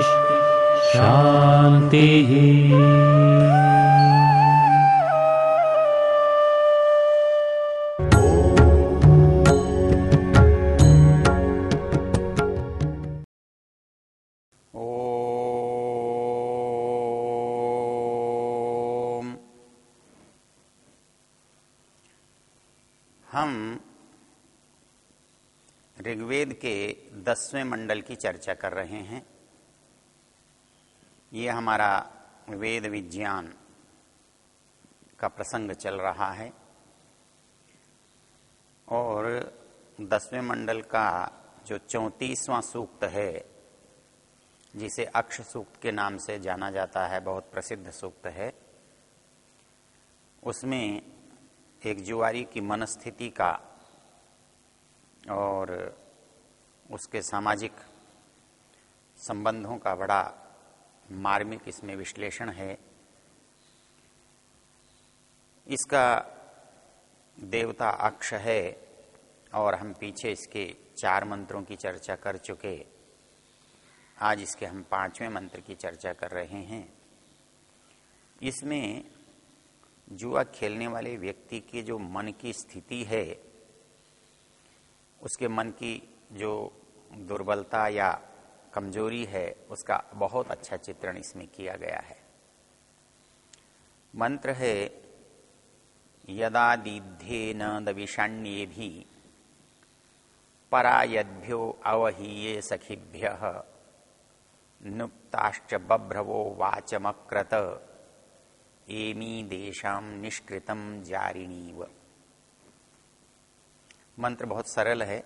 शान्तिः ओम। हम ऋग्वेद के दसवें मंडल की चर्चा कर रहे हैं। ये हमारा वेद विज्ञान का प्रसंग चल रहा है। और दसवें मंडल का जो चौंतीसवां सूक्त है, जिसे अक्ष सूक्त के नाम से जाना जाता है, बहुत प्रसिद्ध सूक्त है, उसमें एक जुआरी की मनस्थिति का और उसके सामाजिक संबंधों का बड़ा मार्मिक इसमें विश्लेषण है। इसका देवता अक्ष है और हम पीछे इसके चार मंत्रों की चर्चा कर चुके आज इसके हम पाँचवें मंत्र की चर्चा कर रहे हैं। इसमें जुआ खेलने वाले व्यक्ति के जो मन की स्थिति है, उसके मन की जो दुर्बलता या कमज़ोरी है, उसका बहुत अच्छा चित्रण इसमें किया गया है। मंत्र है यदा दीध्ये न दविषाण्ये भी परायद्भ्यो अवहीये सखिभ्य नुक्ताश्च बभ्रवो वाचमक्रत, एमी देशाम निष्कृतम जारिणीव। मंत्र बहुत सरल है।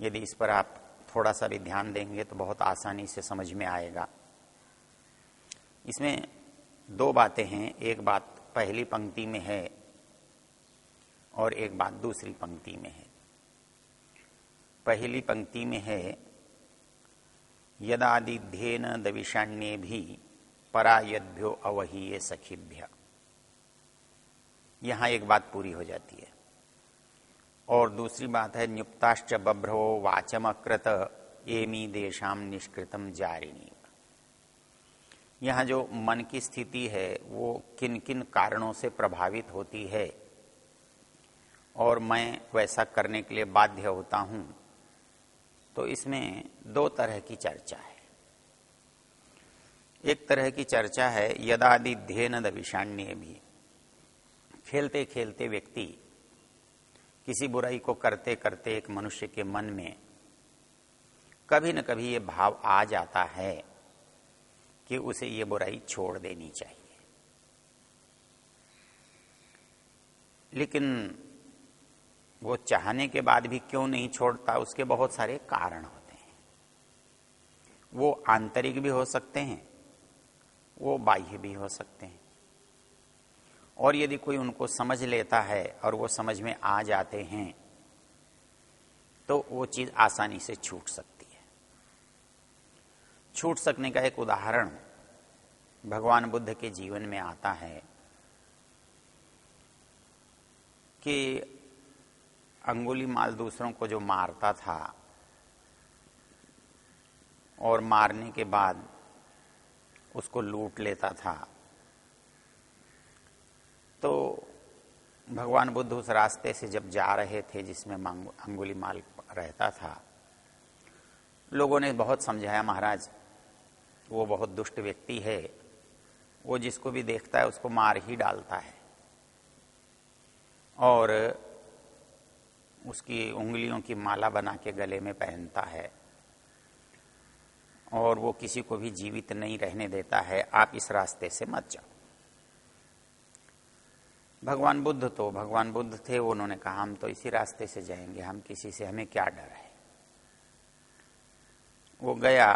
यदि इस पर आप थोड़ा सा भी ध्यान देंगे तो बहुत आसानी से समझ में आएगा। इसमें दो बातें हैं, एक बात पहली पंक्ति में है और एक बात दूसरी पंक्ति में है। पहली पंक्ति में है यदादिध्येन दविषाण्ये भी परायद्भ्यो अवहीये सखिभ्य। यहाँ एक बात पूरी हो जाती है। और दूसरी बात है, न्युक्ताश्च बभ्रवो वाचम अकृत एमी देशाम निष्कृतम जारिणी। यहाँ जो मन की स्थिति है, वो किन किन कारणों से प्रभावित होती है? और मैं वैसा करने के लिए बाध्य होता हूँ। तो इसमें दो तरह की चर्चा है। एक तरह की चर्चा है, यदादि ध्येन विषाण्य भी। खेलते खेलते व्यक्ति किसी बुराई को करते करते एक मनुष्य के मन में कभी न कभी ये भाव आ जाता है कि उसे ये बुराई छोड़ देनी चाहिए। लेकिन वो चाहने के बाद भी क्यों नहीं छोड़ता, उसके बहुत सारे कारण होते हैं। वो आंतरिक भी हो सकते हैं, वो बाह्य भी हो सकते हैं। और यदि कोई उनको समझ लेता है और वो समझ में आ जाते हैं तो वो चीज़ आसानी से छूट सकती है। छूट सकने का एक उदाहरण भगवान बुद्ध के जीवन में आता है कि अंगुली माल दूसरों को जो मारता था और मारने के बाद उसको लूट लेता था। तो भगवान बुद्ध उस रास्ते से जब जा रहे थे, जिसमें अंगुली माल रहता था, लोगों ने बहुत समझाया, महाराज, वो बहुत दुष्ट व्यक्ति है। वो जिसको भी देखता है, उसको मार ही डालता है। और उसकी उंगलियों की माला बना के गले में पहनता है। और वो किसी को भी जीवित नहीं रहने देता है। आप इस रास्ते से मत जाओ। भगवान बुद्ध तो भगवान बुद्ध थे, उन्होंने कहा, हम तो इसी रास्ते से जाएँगे, हम किसी से, हमें क्या डर है? वो गया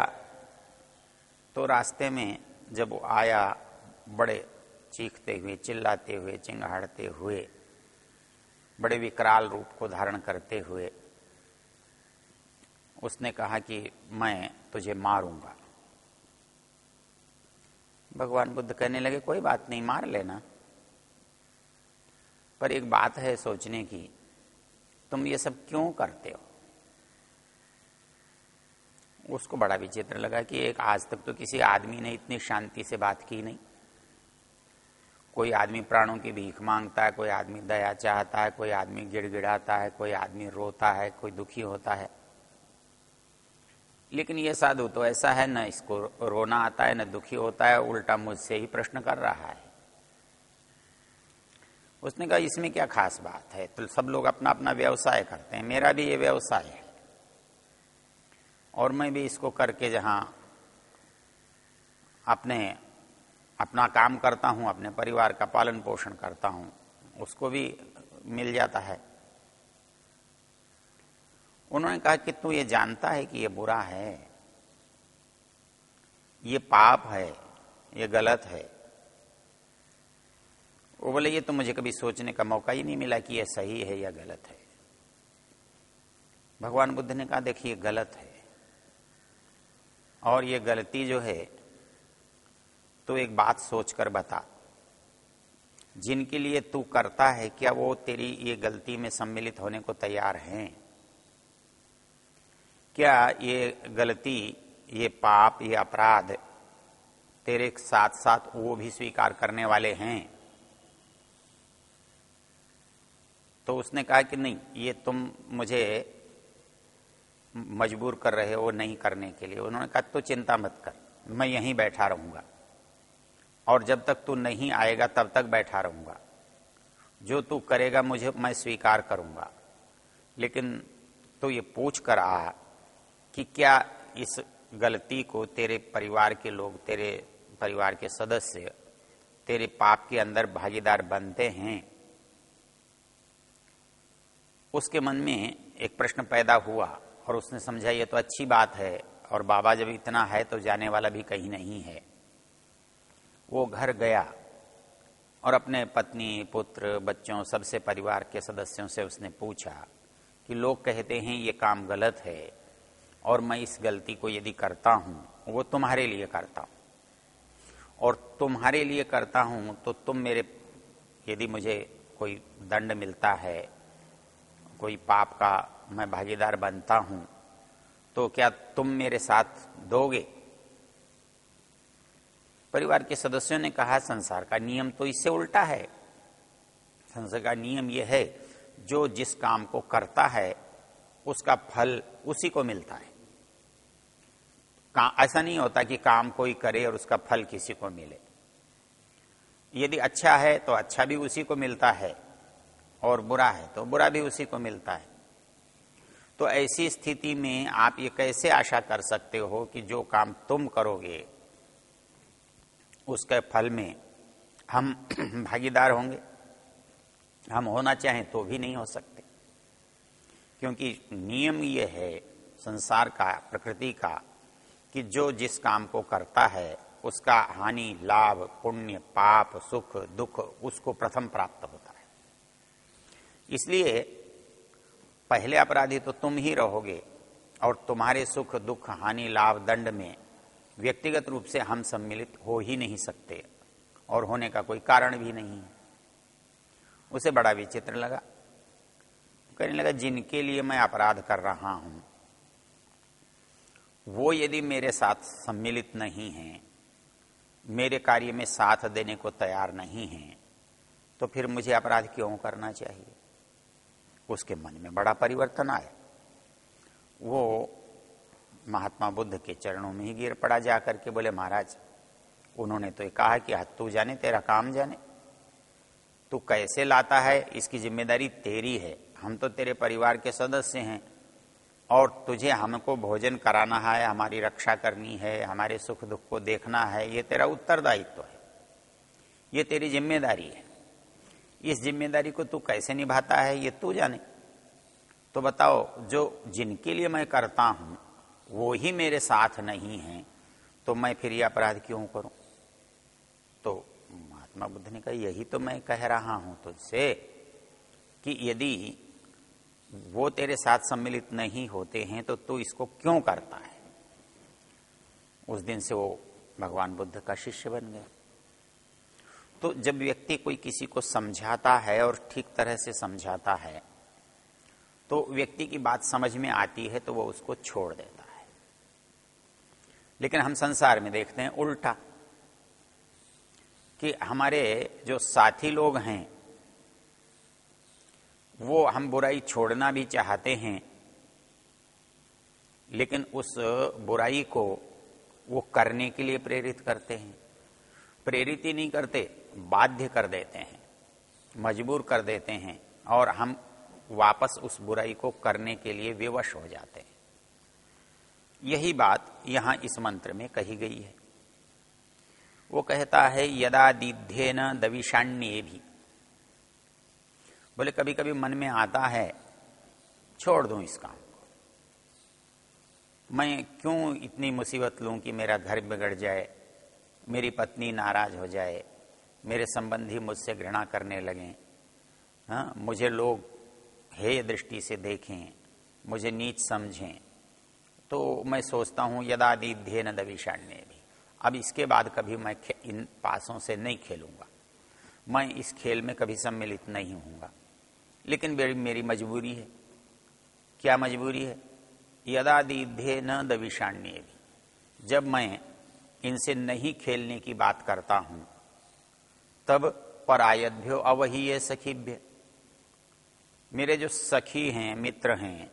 तो रास्ते में जब वो आया, बड़े चीखते हुए, चिल्लाते हुए, चिंगाड़ते हुए, बड़े विकराल रूप को धारण करते हुए, उसने कहा कि मैं तुझे मारूँगा। भगवान बुद्ध कहने लगे, कोई बात नहीं, मार लेना। पर एक बात है सोचने की, तुम ये सब क्यों करते हो? उसको बड़ा विचित्र लगा कि एक आज तक तो किसी आदमी ने इतनी शांति से बात की नहीं। कोई आदमी प्राणों की भीख माँगता है, कोई आदमी दया चाहता है, कोई आदमी गिड़गिड़ाता है, कोई आदमी रोता है, कोई दुखी होता है। लेकिन ये साधु तो ऐसा है, न इसको रोना आता है, न दुखी होता है, उल्टा मुझसे ही प्रश्न कर रहा है। उसने कहा, इसमें क्या खास बात है? तो सब लोग अपना अपना व्यवसाय करते हैं। मेरा भी ये व्यवसाय है। और मैं भी इसको करके जहाँ अपने, अपना काम करता हूँ, अपने परिवार का पालन पोषण करता हूँ, उसको भी मिल जाता है। उन्होंने कहा कि तू ये जानता है कि ये बुरा है? ये पाप है? ये गलत है? वो बोले, ये तो मुझे कभी सोचने का मौका ही नहीं मिला कि ये सही है या गलत है। भगवान बुद्ध ने कहा, देखिए गलत है। और ये गलती जो है तो एक बात सोचकर बता। जिनके लिए तू करता है, क्या वो तेरी ये गलती में सम्मिलित होने को तैयार हैं? क्या ये गलती, ये पाप, ये अपराध तेरे साथ साथ वो भी स्वीकार करने वाले हैं? तो उसने कहा कि नहीं, ये तुम मुझे मजबूर कर रहे हो नहीं करने के लिए। उन्होंने कहा तो चिंता मत कर, मैं यहीं बैठा रहूँगा। और जब तक तू नहीं आएगा, तब तक बैठा रहूँगा। जो तू करेगा, मुझे, मैं स्वीकार करूँगा। लेकिन तो ये पूछ कर आ कि क्या इस गलती को तेरे परिवार के लोग, तेरे परिवार के सदस्य, तेरे पाप के अंदर भागीदार बनते हैं? उसके मन में एक प्रश्न पैदा हुआ और उसने समझा, ये तो अच्छी बात है और बाबा जब इतना है तो जाने वाला भी कहीं नहीं है। वो घर गया और अपने पत्नी, पुत्र, बच्चों, सबसे परिवार के सदस्यों से उसने पूछा कि लोग कहते हैं, ये काम गलत है और मैं इस गलती को यदि करता हूँ, वो तुम्हारे लिए करता हूँ। और तुम्हारे लिए करता हूँ तो तुम मेरे, यदि मुझे कोई दंड मिलता है कोई पाप का मैं भागीदार बनता हूँ तो क्या तुम मेरे साथ दोगे? परिवार के सदस्यों ने कहा, संसार का नियम तो इससे उल्टा है। संसार का नियम यह है, जो जिस काम को करता है, उसका फल उसी को मिलता है। ऐसा नहीं होता कि काम कोई करे और उसका फल किसी को मिले। यदि अच्छा है तो अच्छा भी उसी को मिलता है। और बुरा है तो बुरा भी उसी को मिलता है। तो ऐसी स्थिति में आप ये कैसे आशा कर सकते हो कि जो काम तुम करोगे, उसके फल में हम भागीदार होंगे? हम होना चाहें तो भी नहीं हो सकते। क्योंकि नियम ये है, संसार का, प्रकृति का, कि जो जिस काम को करता है, उसका हानि, लाभ, पुण्य, पाप, सुख, दुख, उसको प्रथम प्राप्त है। इसलिए पहले अपराधी तो तुम ही रहोगे और तुम्हारे सुख, दुख, हानि, लाभ, दंड में व्यक्तिगत रूप से हम सम्मिलित हो ही नहीं सकते और होने का कोई कारण भी नहीं है। उसे बड़ा विचित्र लगा। कहने लगा, जिनके लिए मैं अपराध कर रहा हूँ, वो यदि मेरे साथ सम्मिलित नहीं है, मेरे कार्य में साथ देने को तैयार नहीं है तो फिर मुझे अपराध क्यों करना चाहिए? उसके मन में बड़ा परिवर्तन आया। वो महात्मा बुद्ध के चरणों में ही गिर पड़ा जा करके बोले, महाराज, उन्होंने तो ये कहा कि तू जाने, तेरा काम जाने। तू कैसे लाता है? इसकी ज़िम्मेदारी तेरी है। हम तो तेरे परिवार के सदस्य हैं और तुझे हमको भोजन कराना है, हमारी रक्षा करनी है, हमारे सुख दुख को देखना है। ये तेरा उत्तरदायित्व तो है। ये तेरी ज़िम्मेदारी है। इस ज़िम्मेदारी को तू कैसे निभाता है, ये तू जाने। तो बताओ, जो जिनके लिए मैं करता हूँ, वो ही मेरे साथ नहीं है तो मैं फिर ये अपराध क्यों करूँ? तो महात्मा बुद्ध ने कहा, यही तो मैं कह रहा हूँ तुझसे कि यदि वो तेरे साथ सम्मिलित नहीं होते हैं तो तू इसको क्यों करता है? उस दिन से वो भगवान बुद्ध का शिष्य बन गया। तो जब व्यक्ति कोई किसी को समझाता है और ठीक तरह से समझाता है तो व्यक्ति की बात समझ में आती है तो वो उसको छोड़ देता है। लेकिन हम संसार में देखते हैं उल्टा, कि हमारे जो साथी लोग हैं, वो हम बुराई छोड़ना भी चाहते हैं, लेकिन उस बुराई को वो करने के लिए प्रेरित करते हैं। प्रेरित ही नहीं करते बाध्य कर देते हैं, मजबूर कर देते हैं और हम वापस उस बुराई को करने के लिए विवश हो जाते हैं। यही बात यहाँ इस मंत्र में कही गई है। वो कहता है, यदा दिध्ये न दविषाण्य भी। बोले कभी कभी मन में आता है, छोड़ दूँ इस काम मैं क्यों इतनी मुसीबत लूँ कि मेरा घर बिगड़ जाए, मेरी पत्नी नाराज़ हो जाए मेरे संबंधी मुझसे घृणा करने लगे। हाँ मुझे लोग हेय दृष्टि से देखें, मुझे नीच समझें। तो मैं सोचता हूँ हूँ यदादि ध्येन दविषाण्य भी। अब इसके बाद कभी मैं इन पासों से नहीं खेलूँगा। मैं इस खेल में कभी सम्मिलित नहीं होऊँगा लेकिन मेरी मजबूरी है। क्या मजबूरी है? यदा यदादिध्य न दविषाण्य भी। जब मैं इनसे नहीं खेलने की बात करता हूँ तब परायभ्यो अवहीय सखीभ्य। मेरे जो सखी हैं मित्र हैं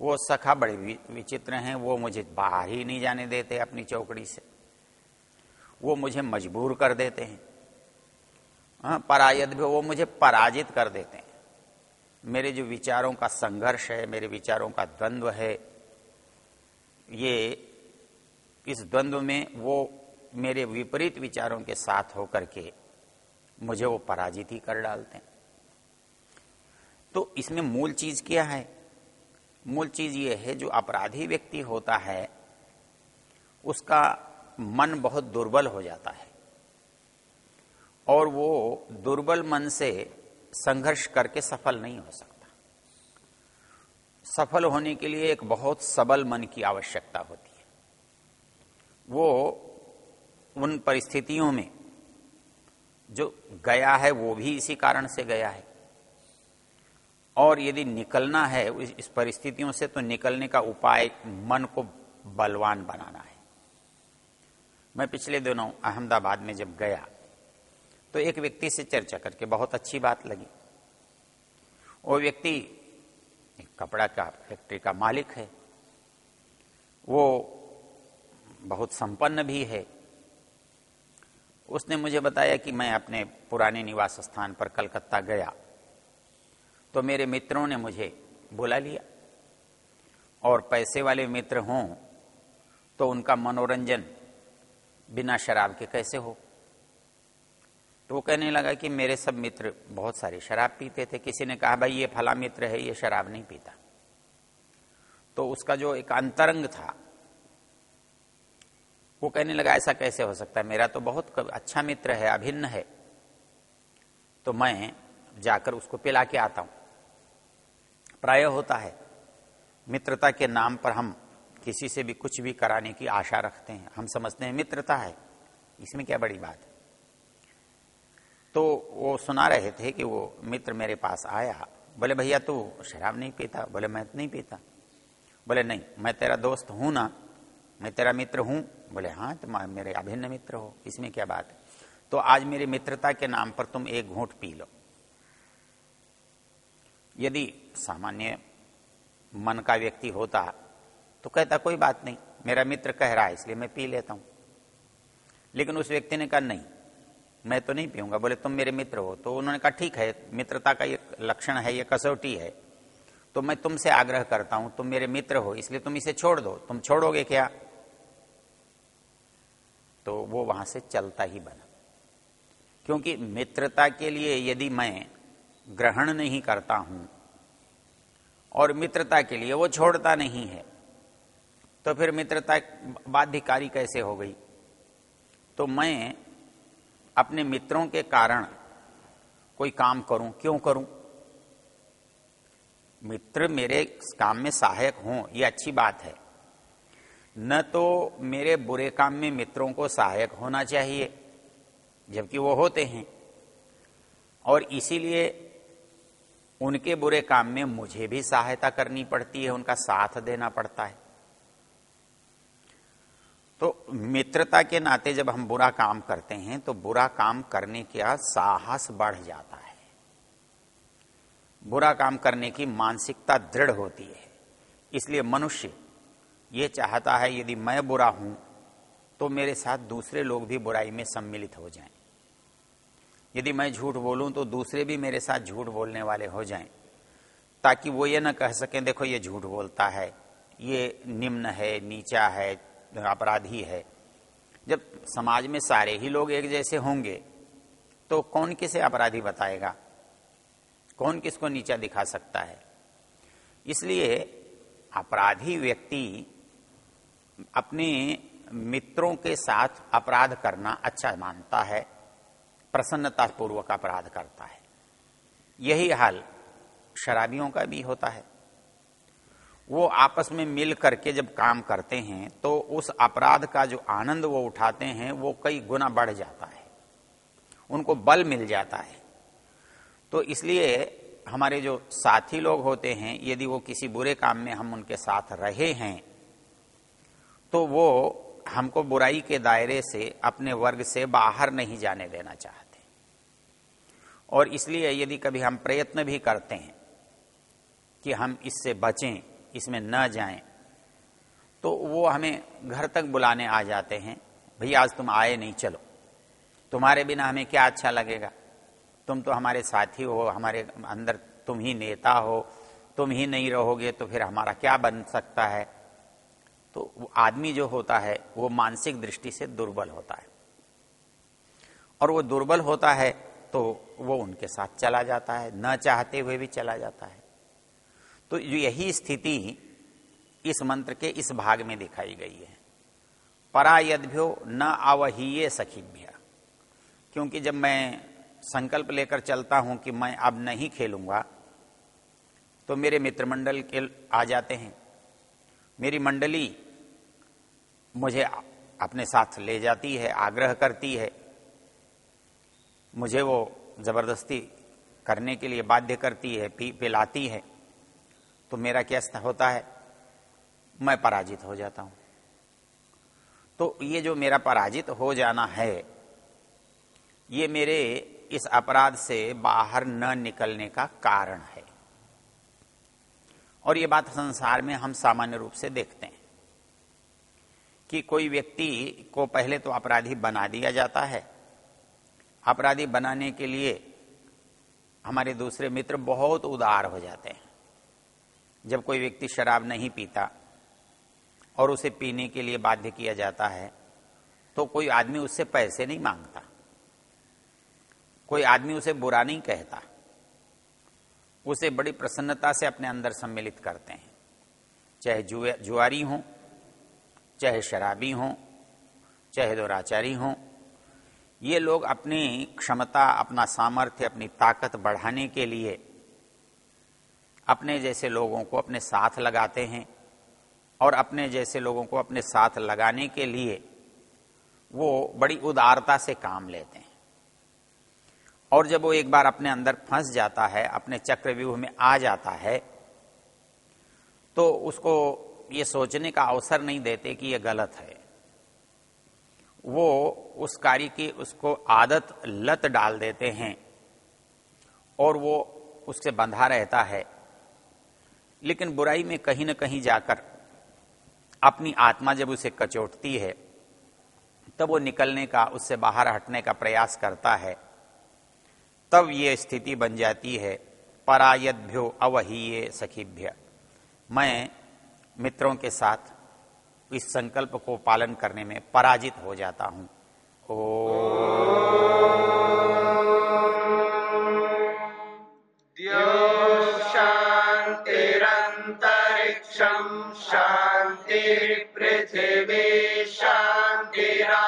वो सखा बड़े विचित्र हैं वो मुझे बाहर ही नहीं जाने देते अपनी चौकड़ी से। वो मुझे मजबूर कर देते हैं। हाँ, परायद भी वो मुझे पराजित कर देते हैं। मेरे जो विचारों का संघर्ष है मेरे विचारों का द्वंद्व है ये इस द्वंद्व में वो मेरे विपरीत विचारों के साथ होकर के मुझे वो पराजित ही कर डालते हैं। तो इसमें मूल चीज़ क्या है? मूल चीज़ ये है, जो अपराधी व्यक्ति होता है, उसका मन बहुत दुर्बल हो जाता है। और वो दुर्बल मन से संघर्ष करके सफल नहीं हो सकता। सफल होने के लिए एक बहुत सबल मन की आवश्यकता होती है। वो उन परिस्थितियों में जो गया है, वो भी इसी कारण से गया है। और यदि निकलना है, इस परिस्थितियों से तो निकलने का उपाय मन को बलवान बनाना है। मैं पिछले दिनों अहमदाबाद में जब गया तो एक व्यक्ति से चर्चा करके बहुत अच्छी बात लगी। वो व्यक्ति कपड़ा का, फैक्ट्री का मालिक है। वो बहुत संपन्न भी है। उसने मुझे बताया कि मैं अपने पुराने निवास स्थान पर कलकत्ता गया। तो मेरे मित्रों ने मुझे बुला लिया। और पैसे वाले मित्र हों तो उनका मनोरंजन बिना शराब के कैसे हो? तो वो कहने लगा कि मेरे सब मित्र बहुत सारे शराब पीते थे। किसी ने कहा, भाई, ये फला मित्र है, ये शराब नहीं पीता। तो उसका जो एक अंतरंग था वो कहने लगा, ऐसा कैसे हो सकता है? मेरा तो बहुत अच्छा मित्र है, अभिन्न है। तो मैं जाकर उसको पिला के आता हूँ। प्राय होता है। मित्रता के नाम पर हम किसी से भी कुछ भी कराने की आशा रखते हैं। हम समझते हैं मित्रता है। इसमें क्या बड़ी बात है? तो वो सुना रहे थे कि वो मित्र मेरे पास आया। बोले, भैया, तू शराब नहीं पीता? बोले, मैं नहीं पीता। बोले, नहीं, मैं तेरा दोस्त हूँ ना मैं तेरा मित्र हूँ। बोले हाँ तुम मेरे अभिन्न मित्र हो। इसमें क्या बात है? तो आज मेरी मित्रता के नाम पर तुम एक घूंट पी लो। यदि सामान्य मन का व्यक्ति होता तो कहता, कोई बात नहीं, मेरा मित्र कह रहा है, इसलिए मैं पी लेता हूँ। लेकिन उस व्यक्ति ने कहा, नहीं, मैं तो नहीं पीऊँगा। बोले, तुम मेरे मित्र हो। तो उन्होंने कहा, ठीक है, मित्रता का ये लक्षण है, ये कसौटी है। तो मैं तुमसे आग्रह करता हूँ, तुम मेरे मित्र हो, इसलिए तुम इसे छोड़ दो। तुम छोड़ोगे क्या? तो वो वहाँ से चलता ही बना। क्योंकि मित्रता के लिए यदि मैं ग्रहण नहीं करता हूँ और मित्रता के लिए वो छोड़ता नहीं है तो फिर मित्रता बाध्यकारी कैसे हो गई? तो मैं अपने मित्रों के कारण कोई काम करूँ, क्यों करूँ? मित्र मेरे काम में सहायक हों, ये अच्छी बात है। न तो मेरे बुरे काम में मित्रों को सहायक होना चाहिए, जबकि वो होते हैं। और इसीलिए उनके बुरे काम में मुझे भी सहायता करनी पड़ती है, उनका साथ देना पड़ता है। तो मित्रता के नाते जब हम बुरा काम करते हैं तो बुरा काम करने का साहस बढ़ जाता है। बुरा काम करने की मानसिकता दृढ़ होती है। इसलिए मनुष्य ये चाहता है यदि मैं बुरा हूँ तो मेरे साथ दूसरे लोग भी बुराई में सम्मिलित हो जाएँ। यदि मैं झूठ बोलूँ तो दूसरे भी मेरे साथ झूठ बोलने वाले हो जाएँ, ताकि वो ये ना कह सकें, देखो, ये झूठ बोलता है, ये निम्न है, नीचा है, अपराधी है। जब समाज में सारे ही लोग एक जैसे होंगे तो कौन किसे अपराधी बताएगा? कौन किसको नीचा दिखा सकता है? इसलिए अपराधी व्यक्ति अपने मित्रों के साथ अपराध करना अच्छा मानता है प्रसन्नता पूर्वक अपराध करता है। यही हाल शराबियों का भी होता है। वो आपस में मिल करके जब काम करते हैं तो उस अपराध का जो आनंद वो उठाते हैं, वो कई गुना बढ़ जाता है। उनको बल मिल जाता है। तो इसलिए हमारे जो साथी लोग होते हैं, यदि वो किसी बुरे काम में हम उनके साथ रहे हैं तो वो हमको बुराई के दायरे से, अपने वर्ग से बाहर नहीं जाने देना चाहते। और इसलिए यदि कभी हम प्रयत्न भी करते हैं कि हम इससे बचें, इसमें न जाएँ तो वो हमें घर तक बुलाने आ जाते हैं भैया आज तुम आए नहीं, चलो। तुम्हारे बिना हमें क्या अच्छा लगेगा? तुम तो हमारे साथी हो, हमारे अंदर तुम ही नेता हो, तुम ही नहीं रहोगे तो फिर हमारा क्या बन सकता है? तो आदमी जो होता है, वो मानसिक दृष्टि से दुर्बल होता है। और वो दुर्बल होता है तो वो उनके साथ चला जाता है, न चाहते हुए भी चला जाता है। तो यही स्थिति इस मंत्र के इस भाग में दिखाई गई है। परा यद्यो न अवहीये सखीभ्य। क्योंकि जब मैं संकल्प लेकर चलता हूँ कि मैं अब नहीं खेलूँगा तो मेरे मित्रमंडल के आ जाते हैं। मेरी मंडली मुझे अपने साथ ले जाती है, आग्रह करती है। मुझे वो ज़बरदस्ती करने के लिए बाध्य करती है, पी पिलाती है। तो मेरा क्या होता है? मैं पराजित हो जाता हूँ। तो ये जो मेरा पराजित हो जाना है, ये मेरे इस अपराध से बाहर न निकलने का कारण है। और ये बात संसार में हम सामान्य रूप से देखते हैं कि कोई व्यक्ति को पहले तो अपराधी बना दिया जाता है। अपराधी बनाने के लिए हमारे दूसरे मित्र बहुत उदार हो जाते हैं। जब कोई व्यक्ति शराब नहीं पीता और उसे पीने के लिए बाध्य किया जाता है तो कोई आदमी उससे पैसे नहीं माँगता। कोई आदमी उसे बुरा नहीं कहता। उसे बड़ी प्रसन्नता से अपने अंदर सम्मिलित करते हैं। चाहे जुआरी हो, चाहे शराबी हो, चाहे दुराचारी हो, ये लोग अपनी क्षमता, अपना सामर्थ्य, अपनी ताकत बढ़ाने के लिए अपने जैसे लोगों को अपने साथ लगाते हैं और अपने जैसे लोगों को अपने साथ लगाने के लिए वो बड़ी उदारता से काम लेते हैं। और जब वो एक बार अपने अंदर फंस जाता है, अपने चक्रव्यूह में आ जाता है तो उसको ये सोचने का अवसर नहीं देते कि ये गलत है। वो उस कार्य की उसको आदत लत डाल देते हैं और वो उससे बंधा रहता है। लेकिन बुराई में कहीं ना कहीं जाकर अपनी आत्मा जब उसे कचोटती है, तब वो निकलने का, उससे बाहर हटने का प्रयास करता है। तब ये स्थिति बन जाती है परायद्यो अवहीय सखीभ्य। मैं मित्रों के साथ इस संकल्प को पालन करने में पराजित हो जाता हूँ। ओ। शांतिरंतरिक्षम शांति पृथ्वी शांतिरा